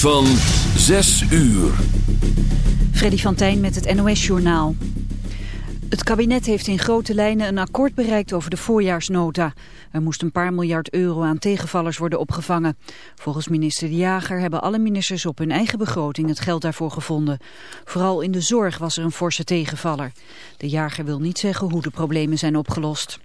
van 6 uur. Freddy van Tijn met het NOS-journaal. Het kabinet heeft in grote lijnen een akkoord bereikt over de voorjaarsnota. Er moest een paar miljard euro aan tegenvallers worden opgevangen. Volgens minister De Jager hebben alle ministers op hun eigen begroting het geld daarvoor gevonden. Vooral in de zorg was er een forse tegenvaller. De Jager wil niet zeggen hoe de problemen zijn opgelost.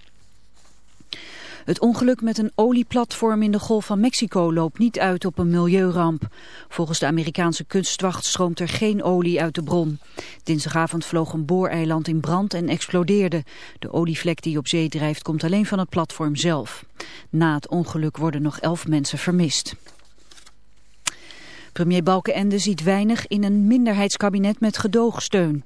Het ongeluk met een olieplatform in de Golf van Mexico loopt niet uit op een milieuramp. Volgens de Amerikaanse kustwacht stroomt er geen olie uit de bron. Dinsdagavond vloog een booreiland in brand en explodeerde. De olievlek die op zee drijft komt alleen van het platform zelf. Na het ongeluk worden nog elf mensen vermist. Premier Balkenende ziet weinig in een minderheidskabinet met gedoogsteun.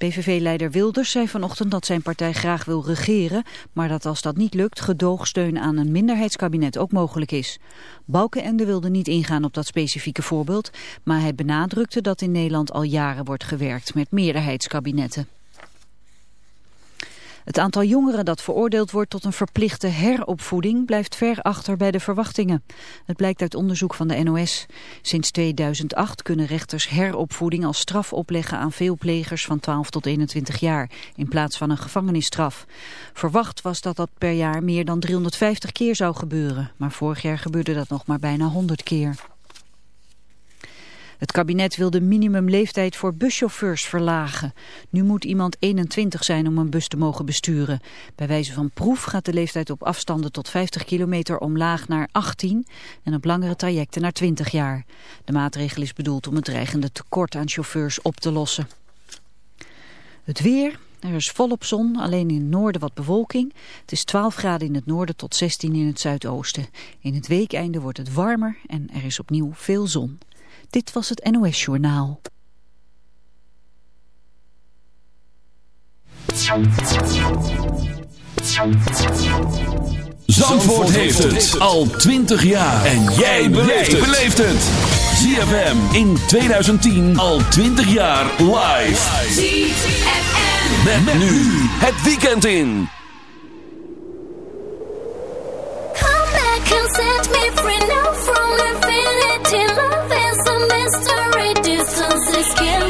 PVV-leider Wilders zei vanochtend dat zijn partij graag wil regeren, maar dat als dat niet lukt gedoogsteun aan een minderheidskabinet ook mogelijk is. Balkenende wilde niet ingaan op dat specifieke voorbeeld, maar hij benadrukte dat in Nederland al jaren wordt gewerkt met meerderheidskabinetten. Het aantal jongeren dat veroordeeld wordt tot een verplichte heropvoeding blijft ver achter bij de verwachtingen. Het blijkt uit onderzoek van de NOS. Sinds 2008 kunnen rechters heropvoeding als straf opleggen aan veel plegers van 12 tot 21 jaar, in plaats van een gevangenisstraf. Verwacht was dat dat per jaar meer dan 350 keer zou gebeuren, maar vorig jaar gebeurde dat nog maar bijna 100 keer. Het kabinet wil de minimumleeftijd voor buschauffeurs verlagen. Nu moet iemand 21 zijn om een bus te mogen besturen. Bij wijze van proef gaat de leeftijd op afstanden tot 50 kilometer omlaag naar 18 en op langere trajecten naar 20 jaar. De maatregel is bedoeld om het dreigende tekort aan chauffeurs op te lossen. Het weer, er is volop zon, alleen in het noorden wat bewolking. Het is 12 graden in het noorden tot 16 in het zuidoosten. In het weekeinde wordt het warmer en er is opnieuw veel zon. Dit was het NOS Journaal. Zandvoort heeft het al 20 jaar. En jij beleeft het. ZFM in 2010 al 20 jaar live. ZFM. Met, nu het weekend in. Come back and set me free now from infinity love. Distance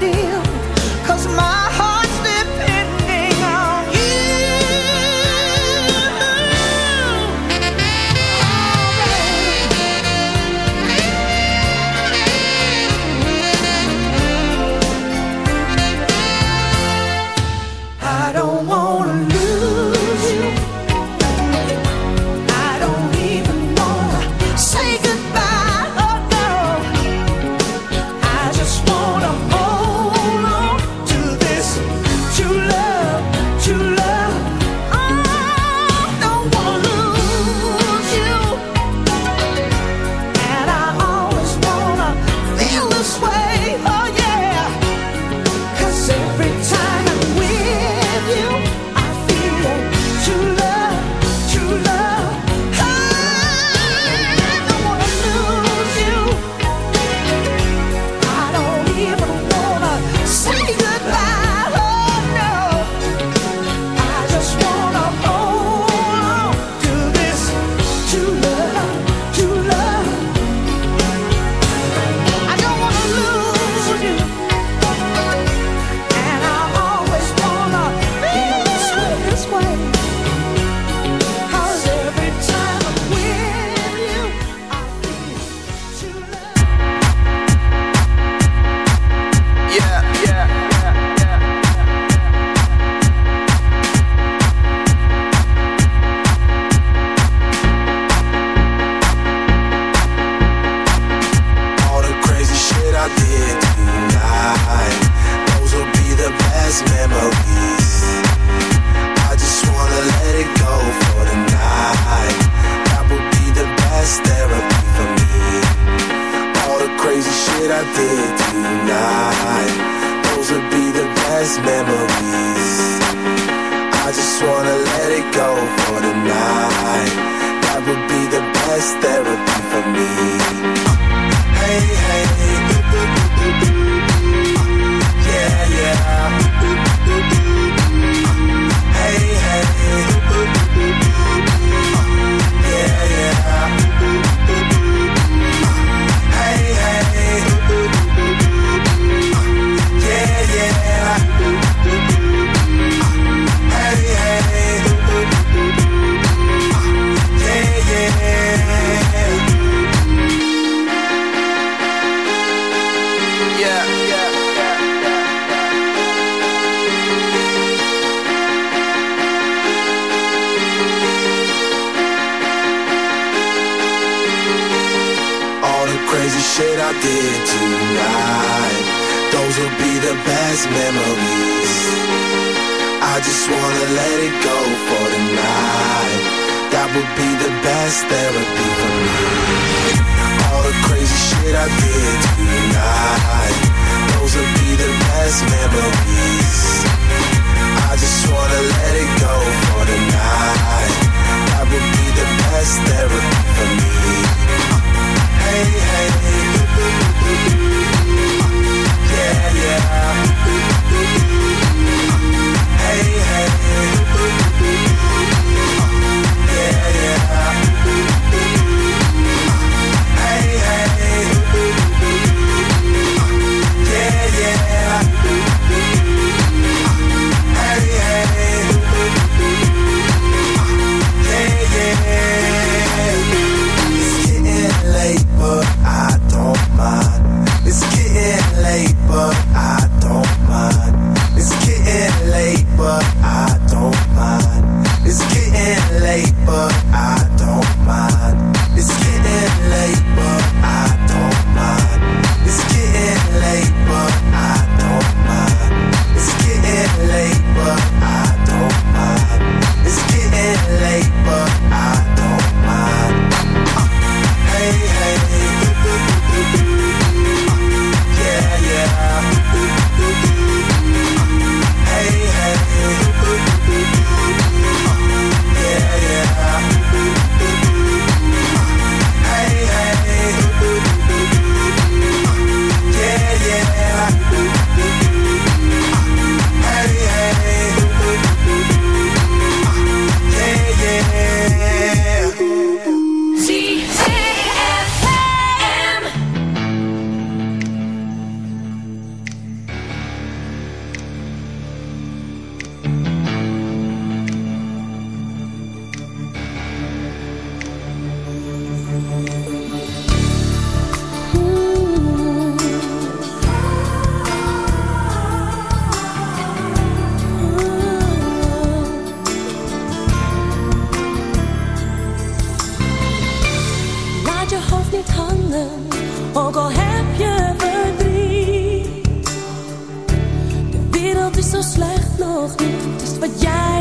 deal. ook al heb je verdriet. De wereld is zo slecht nog niet, het is wat jij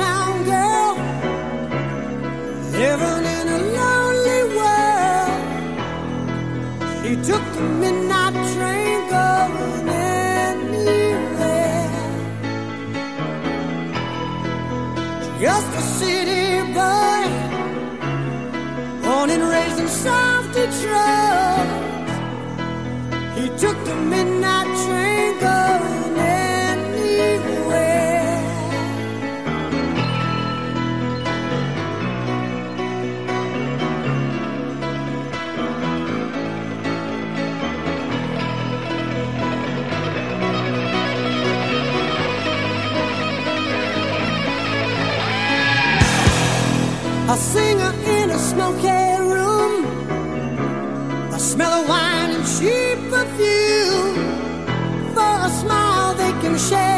town girl, living in a lonely world. He took the midnight train going anywhere. Just a city boy, born and raised in South Detroit. He took the midnight train going. A singer in a smoky room. A smell of wine and cheap perfume. For a smile they can share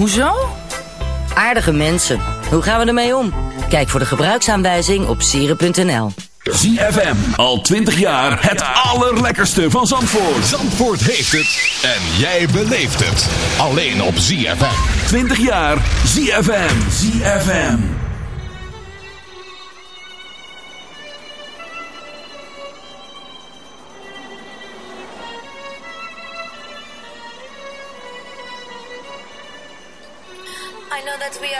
hoezo? Aardige mensen. Hoe gaan we ermee om? Kijk voor de gebruiksaanwijzing op sieren.nl. ZFM, al 20 jaar het allerlekkerste van Zandvoort. Zandvoort heeft het en jij beleeft het. Alleen op ZFM. 20 jaar ZFM. ZFM.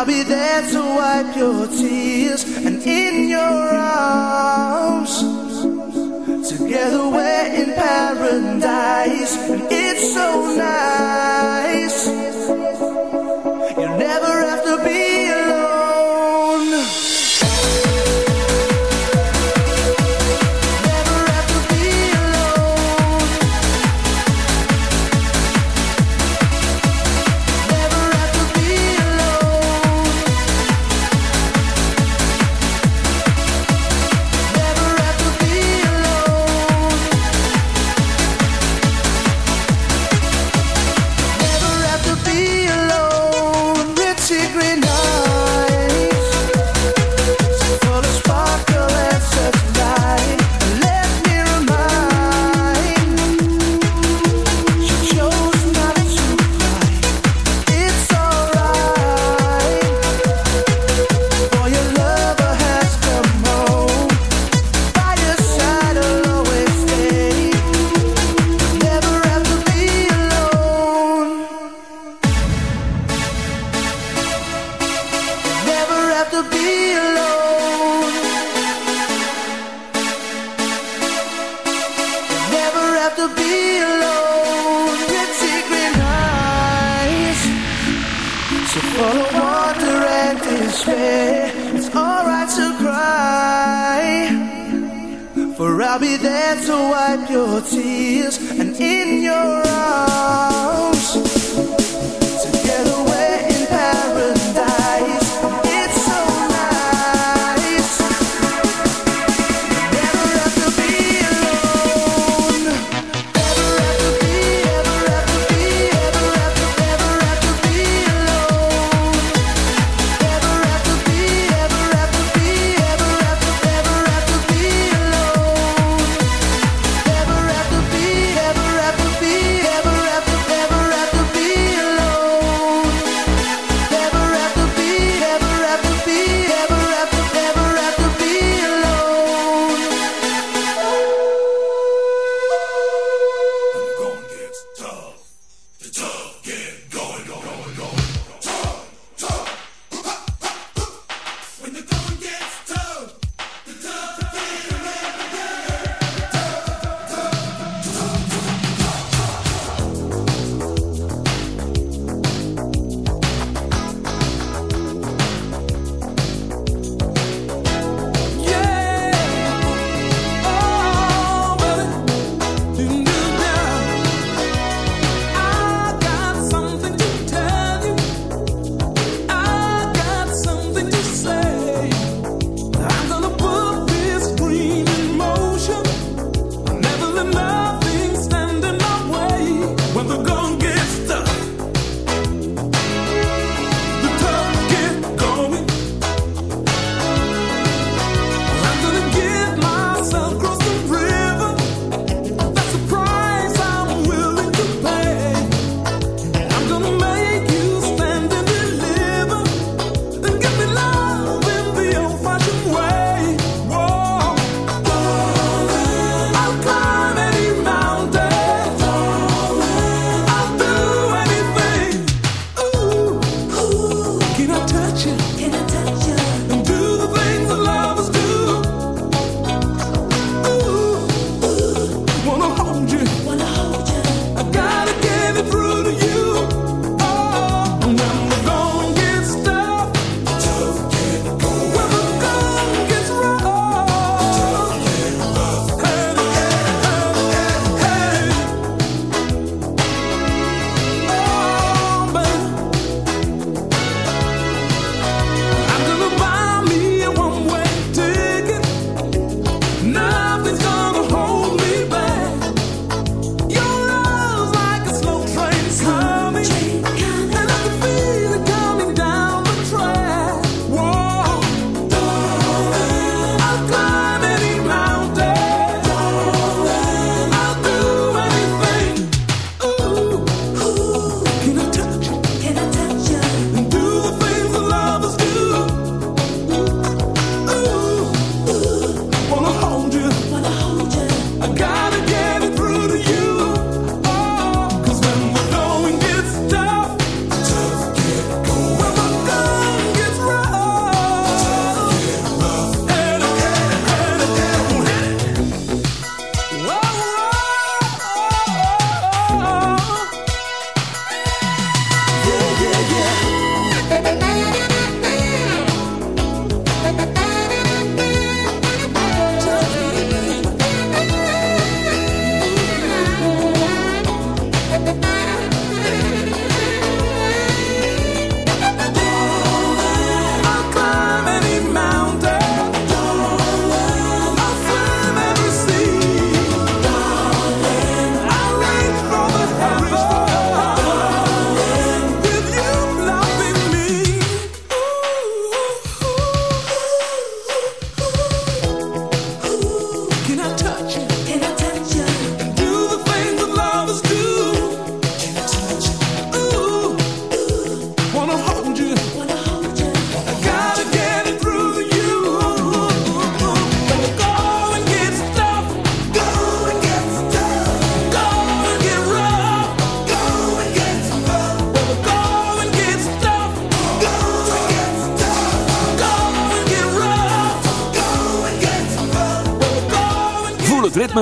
I'll be there to wipe your tears and in your arms. Together we're in paradise, and it's so nice. You'll never have to be.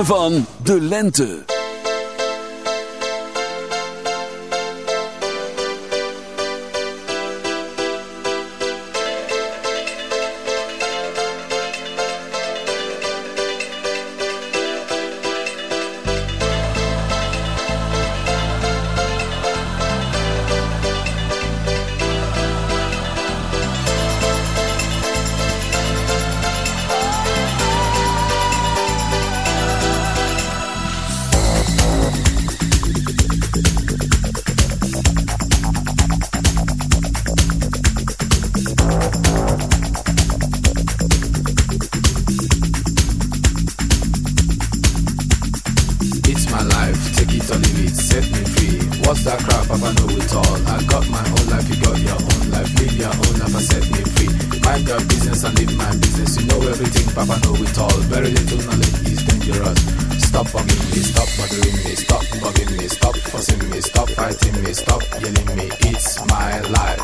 van de lente. It's my life.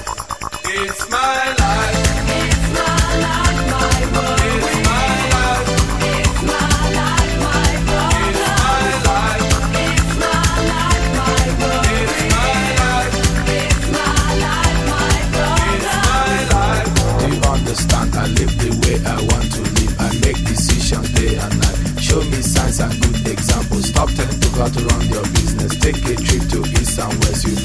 It's my life. It's my life, my world. It's my life. It's my life, my world. It's my life. It's my life, my world. It's my life. Do you understand? I live the way I want to live. I make decisions day and night. Show me signs and good examples. Stop telling people how to your business. Take a trip to east and west. You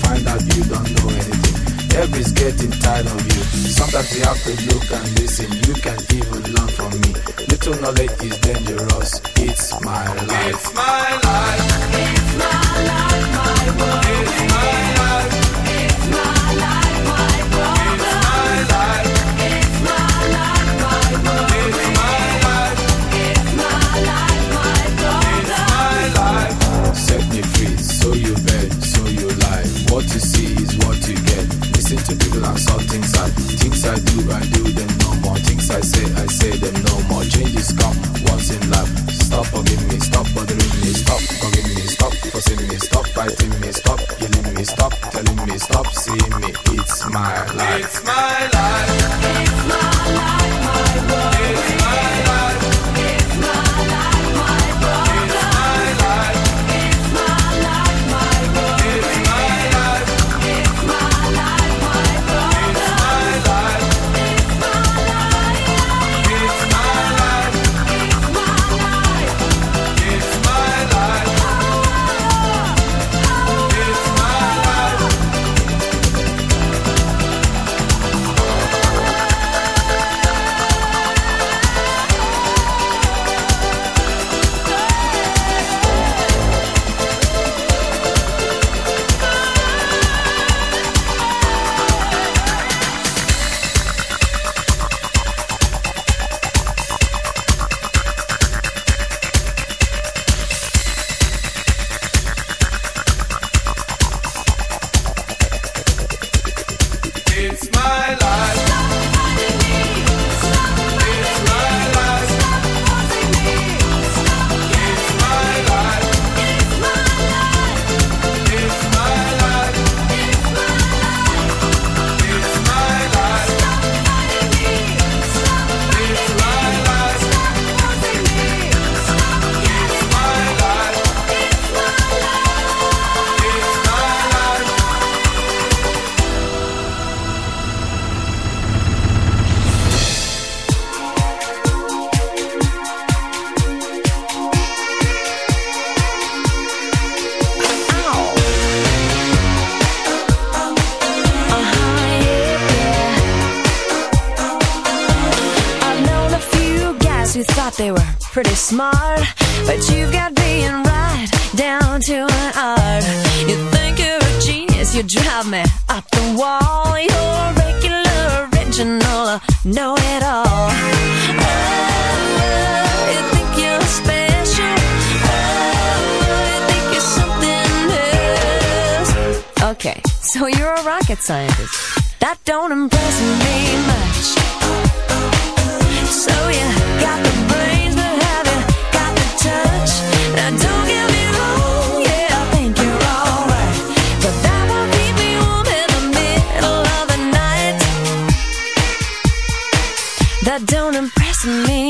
you don't know anything. Every's getting tired of you. Sometimes you have to look and listen. You can even learn from me. Little knowledge is dangerous. It's my life. It's my life. to me.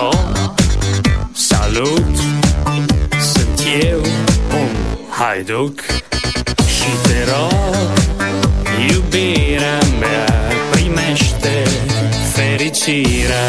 Bună! Salut! Sunt eu, un haiduc Și te rog, iubirea mea Primește fericirea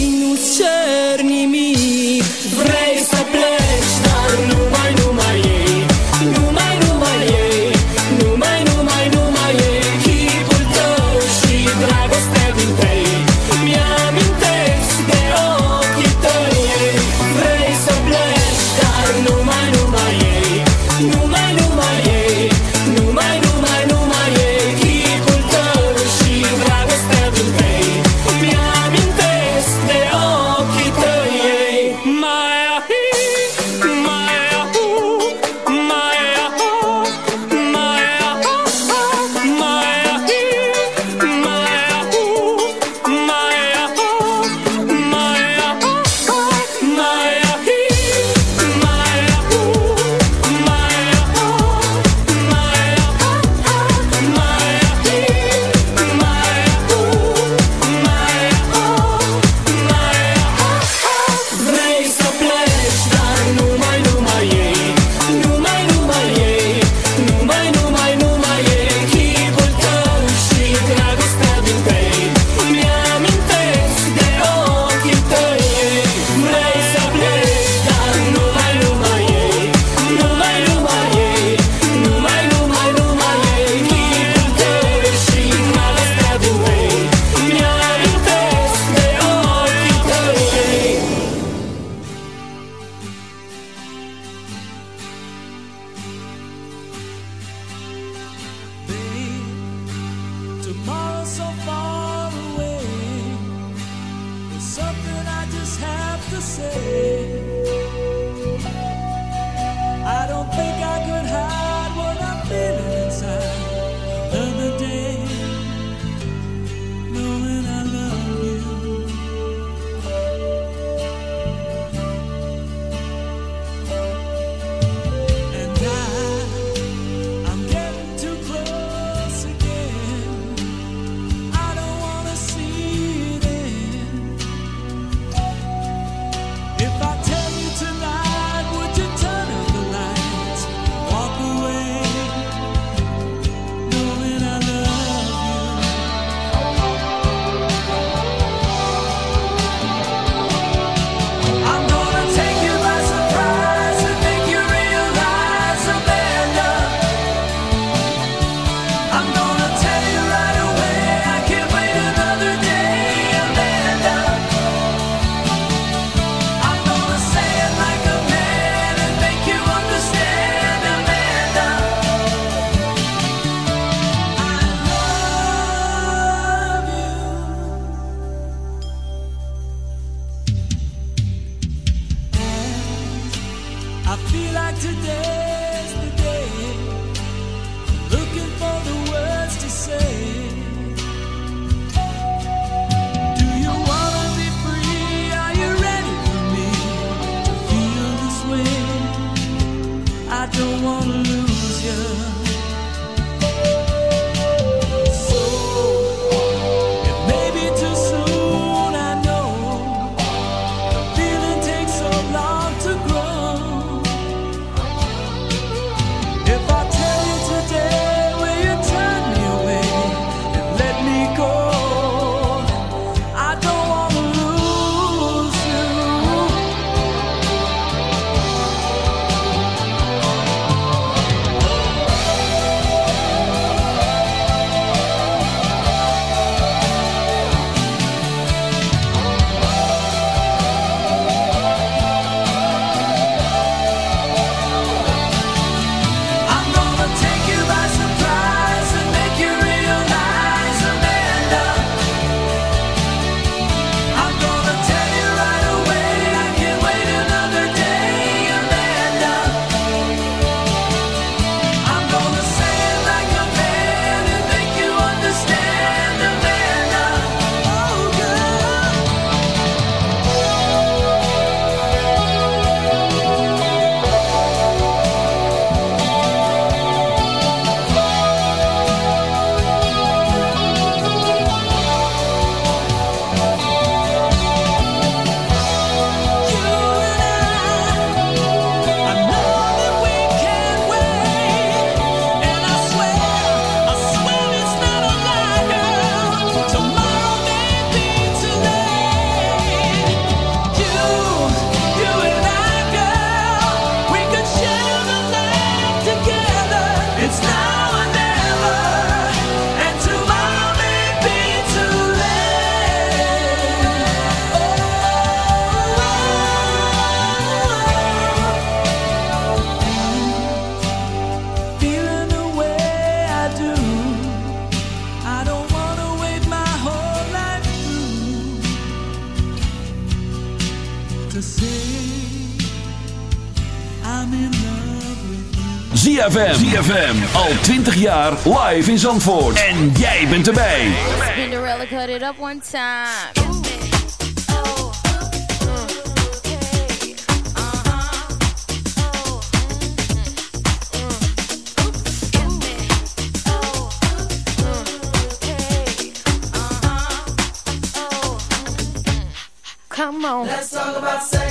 ZFM. Al 20 jaar live in Zandvoort. En jij bent erbij. Cinderella cut it up one time. Ooh. Come on. Let's talk about sex.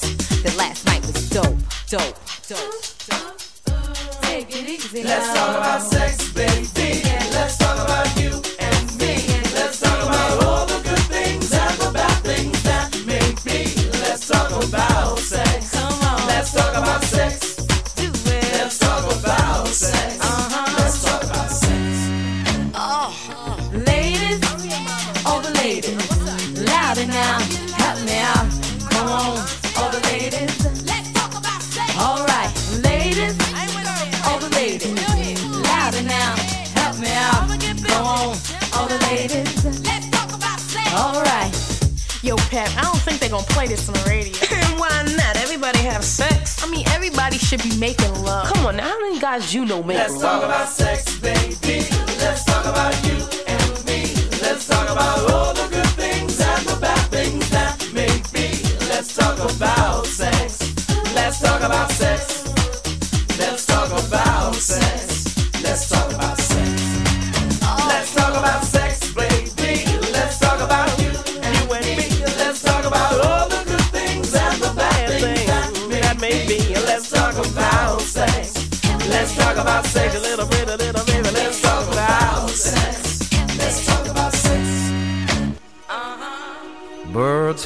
you know, man. Let's talk about sex, baby.